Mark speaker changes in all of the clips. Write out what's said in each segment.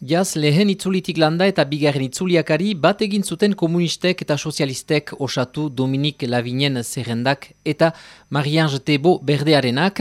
Speaker 1: Jaz lehen itzulitik landa eta bigarren itzuliakari bat egin zuten komunistek eta sozialistek osatu Dominik Lavinen zerrendak eta Mariange Tebo berdearenak,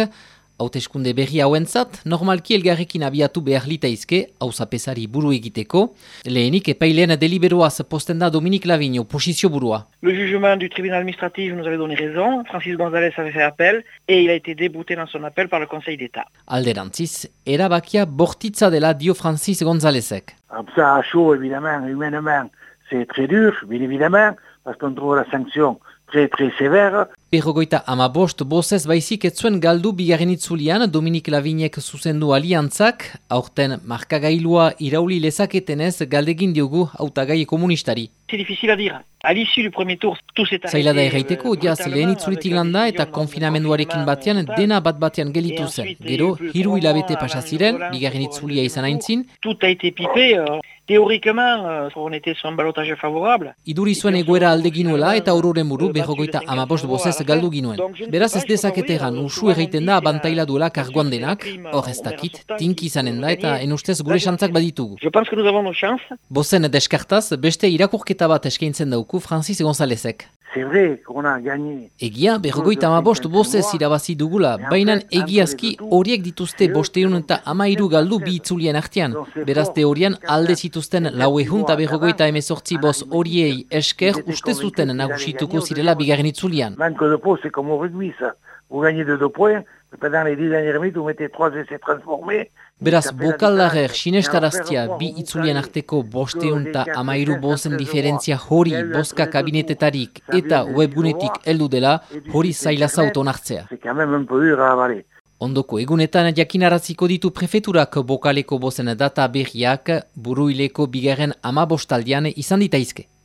Speaker 1: hauteskunde berri hauentzat, normalki elgarrekin abiatu behar litaizke, hausapesari buru egiteko. Lehenik epailean deliberoaz posten da Dominik Lavigno, posizio burua.
Speaker 2: Le jugement du tribunal administratif nous avait donné raison. Francis González avait fait appel et il a été débouté dans son appel par le Conseil d'État.
Speaker 1: Alderantziz, erabakia bortitza dela dio Francis Gonzálezek.
Speaker 3: Ça à chaud, évidemment, humainement, c'est très dur, bien évidemment, parce qu'on trouve la sanction très très sévère.
Speaker 1: Berrogoita ama bost bozez baizik ez zuen galdu bigarren itzulian Dominik Lavinek zuzendu aliantzak, aurten markagailua irauli lezaketenez galdegin diogu autagai komunistari.
Speaker 2: C'est difficile à dire. À l'issue du premier tour, tout s'est arrêté.
Speaker 1: Zaila da erraiteko, jaz lehen itzulitik landa eta konfinamenduarekin batean dena bat batean gelitu zen. Gero, hiru hilabete pasaziren, bigarren itzulia izan aintzin.
Speaker 2: Tout a été pipé. Euh, théoriquement, euh, on était sur un balotage favorable.
Speaker 1: Iduri zuen egoera alde ginuela eta auroren buru berrogoita amabost bozez galdu ginuen. Beraz ez dezakete egan, usu erraiten da abantaila duela karguan denak, hor ez dakit, tink izanen da eta enustez gure xantzak baditugu.
Speaker 2: Je pense que nous avons nos chances.
Speaker 1: Bozen deskartaz, beste irakurketa bat eskaintzen dauku Francis Gonzalezek.
Speaker 3: C'est vrai qu'on a gagné.
Speaker 1: Egia, berrogoita ama bost bozez irabazi dugula, baina egiazki horiek dituzte bosteun eta amairu galdu bi itzulien artean. Beraz teorian alde zituzten lau ehun eta berrogoita emezortzi boz horiei esker uste zuten nagusituko zirela bigarren itzulian.
Speaker 3: Manque de peau, c'est Vous gagnez de deux points, mais pendant les dix dernières minutes, vous mettez trois essais transformés.
Speaker 1: Beraz, bokaldarer sinestaraztia bi itzulien arteko bosteun eta amairu bozen diferentzia hori boska kabinetetarik eta webgunetik heldu dela hori zaila zauton hartzea.
Speaker 3: C'est quand même un peu dur à avaler.
Speaker 1: Ondoko egunetan jakinaraziko ditu prefeturak bokaleko bozen data berriak buruileko bigarren ama bostaldian izan ditaizke.